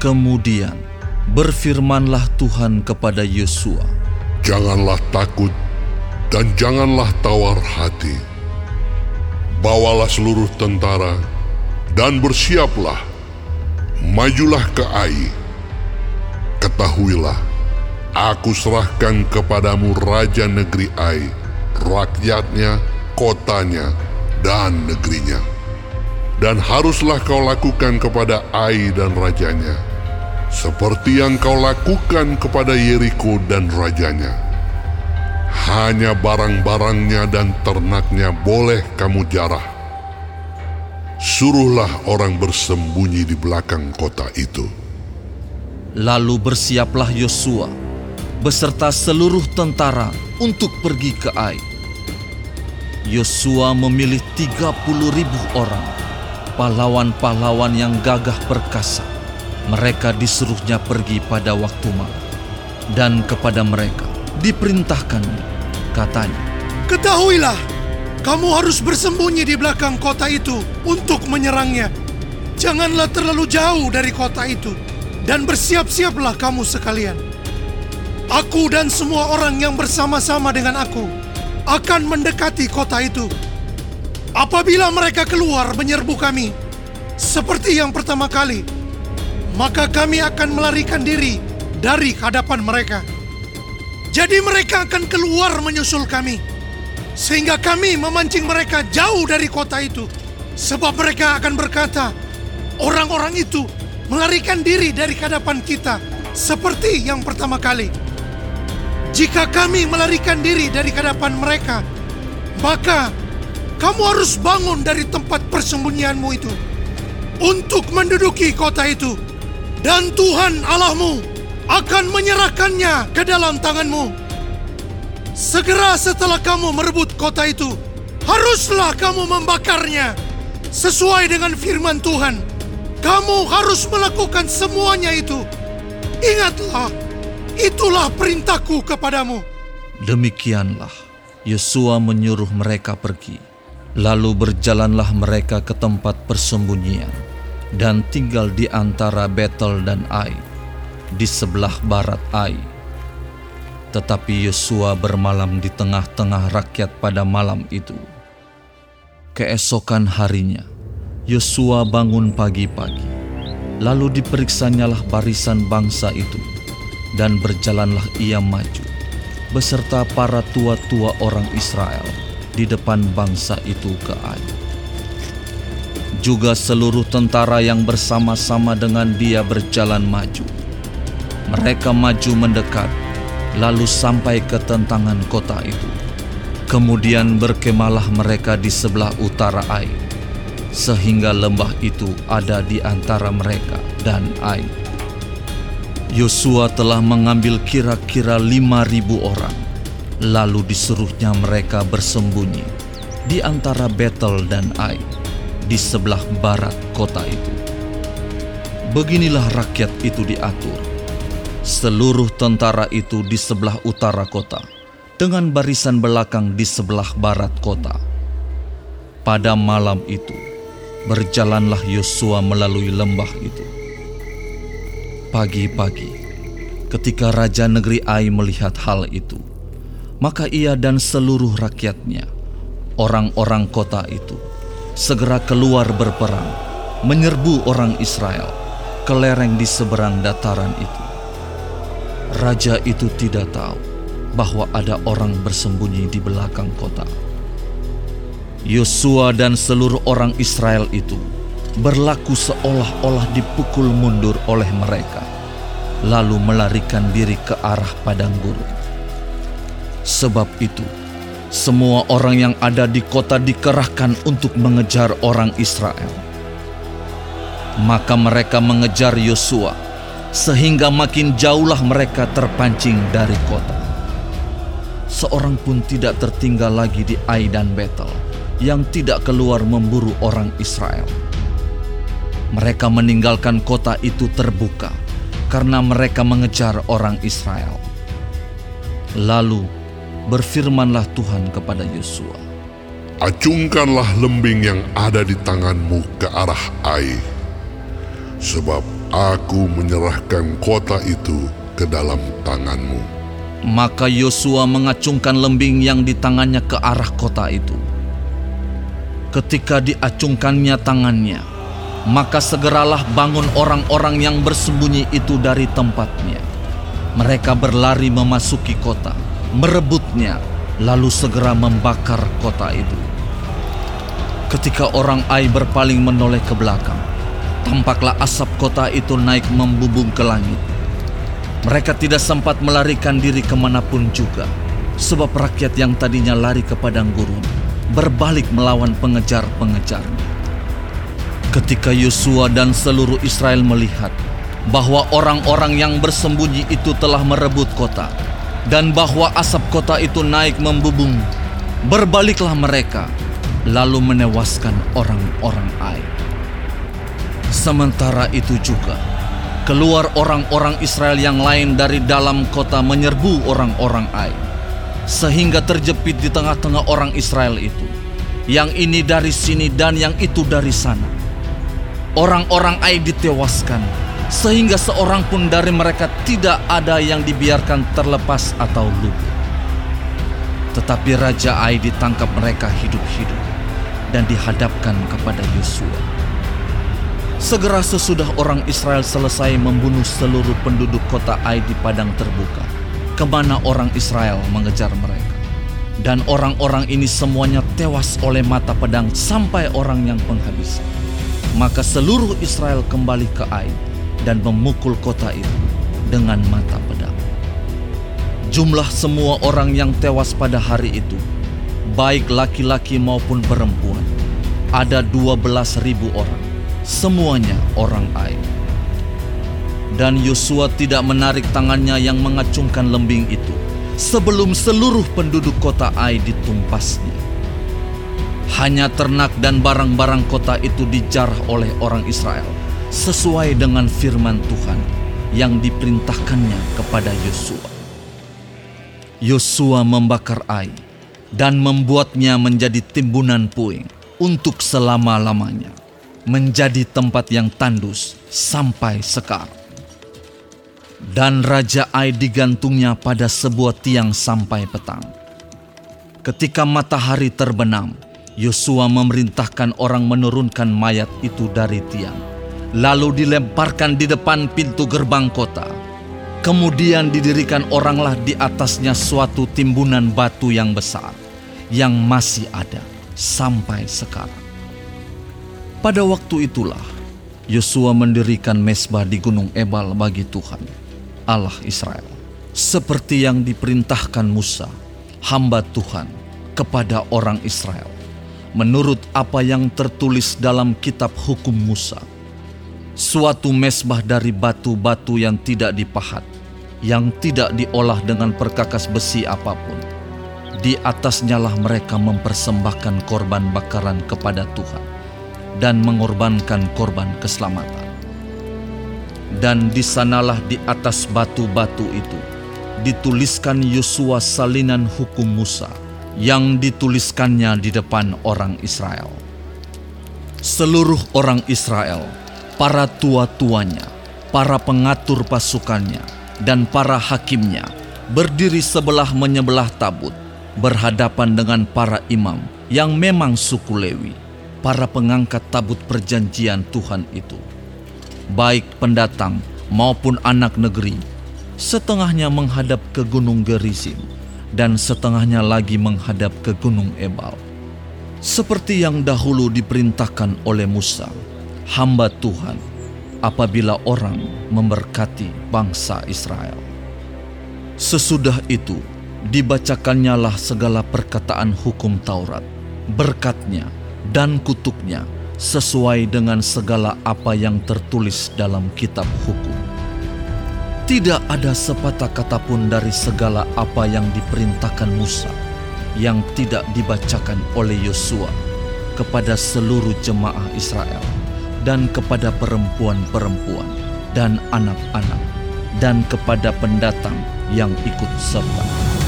Kemudian berfirmanlah Tuhan kepada Yosua, Janganlah takut dan janganlah tawar hati. Bawalah seluruh tentara dan bersiaplah. Majulah ke Ai. Ketahuilah, aku serahkan kepadamu Raja Negeri Ai, rakyatnya, kotanya, dan negerinya. Dan haruslah kau lakukan kepada Ai dan rajanya, seperti yang kau lakukan kepada Yeriko dan rajanya. Hanya barang-barangnya dan ternaknya boleh kamu jarah. Suruhlah orang bersembunyi di belakang kota itu. Lalu bersiaplah Yosua beserta seluruh tentara untuk pergi ke Ai. Yosua memilih 30 ribu orang, pahlawan-pahlawan yang gagah perkasa. Mereka disuruhnya pergi pada waktu malam. Dan kepada mereka diperintahkan, katanya, Ketahuilah, kamu harus bersembunyi di belakang kota itu untuk menyerangnya. Janganlah terlalu jauh dari kota itu, dan bersiap-siaplah kamu sekalian. Aku dan semua orang yang bersama-sama dengan aku akan mendekati kota itu. Apabila mereka keluar menyerbu kami, seperti yang pertama kali, maka kami akan melarikan diri dari hadapan mereka. Jadi mereka akan keluar menyusul kami, sehingga kami memancing mereka jauh dari kota itu. Sebab mereka akan berkata, orang-orang itu melarikan diri dari hadapan kita, seperti yang pertama kali. Jika kami melarikan diri dari hadapan mereka, maka kamu harus bangun dari tempat persembunyianmu itu untuk menduduki kota itu, dan Tuhan Allahmu akan menyerahkannya ke dalam tanganmu. Segera setelah kamu merebut kota itu, haruslah kamu membakarnya sesuai dengan firman Tuhan. Kamu harus melakukan semuanya itu. Ingatlah, itulah perintahku kepadamu. Demikianlah Yosua menyuruh mereka pergi. Lalu berjalanlah mereka ke tempat persembunyian dan tinggal di antara Betel dan Ai di sebelah barat Ai. Tetapi Yosua bermalam di tengah-tengah rakyat pada malam itu. Keesokan harinya, Yosua bangun pagi-pagi. Lalu diperiksanyalah barisan bangsa itu, dan berjalanlah ia maju, beserta para tua-tua orang Israel di depan bangsa itu ke Ai. Juga seluruh tentara yang bersama-sama dengan dia berjalan maju mereka maju mendekat, lalu sampai ke tentangan kota itu. Kemudian berkemalah mereka di sebelah utara Ai, sehingga lembah itu ada di antara mereka dan Ai. Yosua telah mengambil kira-kira lima ribu orang, lalu disuruhnya mereka bersembunyi di antara Betel dan Ai, di sebelah barat kota itu. Beginilah rakyat itu diatur Seluruh tentara itu di sebelah utara kota, dengan barisan belakang di sebelah barat kota. Pada malam itu, berjalanlah Yosua melalui lembah itu. Pagi-pagi, ketika Raja Negeri Ai melihat hal itu, maka ia dan seluruh rakyatnya, orang-orang kota itu, segera keluar berperang, menyerbu orang Israel ke lereng di seberang dataran itu. Raja itu tidak tahu bahwa ada orang bersembunyi di belakang kota. Yosua dan seluruh orang Israel itu berlaku seolah-olah dipukul mundur oleh mereka, lalu melarikan diri ke arah padang gurun. Sebab itu, semua orang yang ada di kota dikerahkan untuk mengejar orang Israel. Maka mereka mengejar Yosua sehingga makin jauhlah mereka terpancing dari kota. Seorang pun tidak tertinggal lagi di Ai dan Betel yang tidak keluar memburu orang Israel. Mereka meninggalkan kota itu terbuka karena mereka mengejar orang Israel. Lalu berfirmanlah Tuhan kepada Yosua, Acungkanlah lembing yang ada di tanganmu ke arah Ai sebab aku menyerahkan kota itu ke dalam tanganmu. Maka Yosua mengacungkan lembing yang di tangannya ke arah kota itu. Ketika diacungkannya tangannya, maka segeralah bangun orang-orang yang bersembunyi itu dari tempatnya. Mereka berlari memasuki kota, merebutnya, lalu segera membakar kota itu. Ketika orang Ai berpaling menoleh ke belakang, tampaklah asap kota itu naik membubung ke langit. Mereka tidak sempat melarikan diri ke mana pun juga, sebab rakyat yang tadinya lari ke padang gurun berbalik melawan pengejar-pengejarnya. Ketika Yosua dan seluruh Israel melihat bahwa orang-orang yang bersembunyi itu telah merebut kota dan bahwa asap kota itu naik membubung, berbaliklah mereka lalu menewaskan orang-orang Ai. Sementara itu juga, keluar orang-orang Israel yang lain dari dalam kota menyerbu orang-orang Ai, sehingga terjepit di tengah-tengah orang Israel itu. Yang ini dari sini dan yang itu dari sana. Orang-orang Ai ditewaskan, sehingga seorang pun dari mereka tidak ada yang dibiarkan terlepas atau luput. Tetapi Raja Ai ditangkap mereka hidup-hidup dan dihadapkan kepada Yosua. Segera sesudah orang Israel selesai membunuh seluruh penduduk kota Ai di padang terbuka, ke mana orang Israel mengejar mereka. Dan orang-orang ini semuanya tewas oleh mata pedang sampai orang yang penghabisan. Maka seluruh Israel kembali ke Ai dan memukul kota itu dengan mata pedang. Jumlah semua orang yang tewas pada hari itu, baik laki-laki maupun perempuan, ada 12 ribu orang, semuanya orang Ai. Dan Yosua tidak menarik tangannya yang mengacungkan lembing itu sebelum seluruh penduduk kota Ai ditumpasnya. Hanya ternak dan barang-barang kota itu dijarah oleh orang Israel sesuai dengan firman Tuhan yang diperintahkannya kepada Yosua. Yosua membakar Ai dan membuatnya menjadi timbunan puing untuk selama-lamanya, menjadi tempat yang tandus sampai sekarang. Dan Raja Ai digantungnya pada sebuah tiang sampai petang. Ketika matahari terbenam, Yosua memerintahkan orang menurunkan mayat itu dari tiang, lalu dilemparkan di depan pintu gerbang kota. Kemudian didirikan oranglah di atasnya suatu timbunan batu yang besar yang masih ada sampai sekarang. Pada waktu itulah Yosua mendirikan mesbah di Gunung Ebal bagi Tuhan, Allah Israel, seperti yang diperintahkan Musa, hamba Tuhan, kepada orang Israel, menurut apa yang tertulis dalam kitab hukum Musa suatu mesbah dari batu-batu yang tidak dipahat, yang tidak diolah dengan perkakas besi apa pun. Di atasnya lah mereka mempersembahkan korban bakaran kepada Tuhan dan mengorbankan korban keselamatan. Dan di sanalah di atas batu-batu itu dituliskan Yosua salinan hukum Musa yang dituliskannya di depan orang Israel. Seluruh orang Israel para tua-tuanya, para pengatur pasukannya, dan para hakimnya berdiri sebelah menyebelah tabut, berhadapan dengan para imam yang memang suku Lewi, para pengangkat tabut perjanjian Tuhan itu. Baik pendatang maupun anak negeri, setengahnya menghadap ke Gunung Gerizim, dan setengahnya lagi menghadap ke Gunung Ebal. Seperti yang dahulu diperintahkan oleh Musa, hamba Tuhan apabila orang memberkati bangsa Israel. Sesudah itu, dibacakannya lah segala perkataan hukum Taurat, berkatnya dan kutuknya sesuai dengan segala apa yang tertulis dalam kitab hukum. Tidak ada sepatah kata pun dari segala apa yang diperintahkan Musa yang tidak dibacakan oleh Yosua kepada seluruh jemaah Israel dan kepada perempuan-perempuan dan anak-anak dan kepada pendatang yang ikut serta.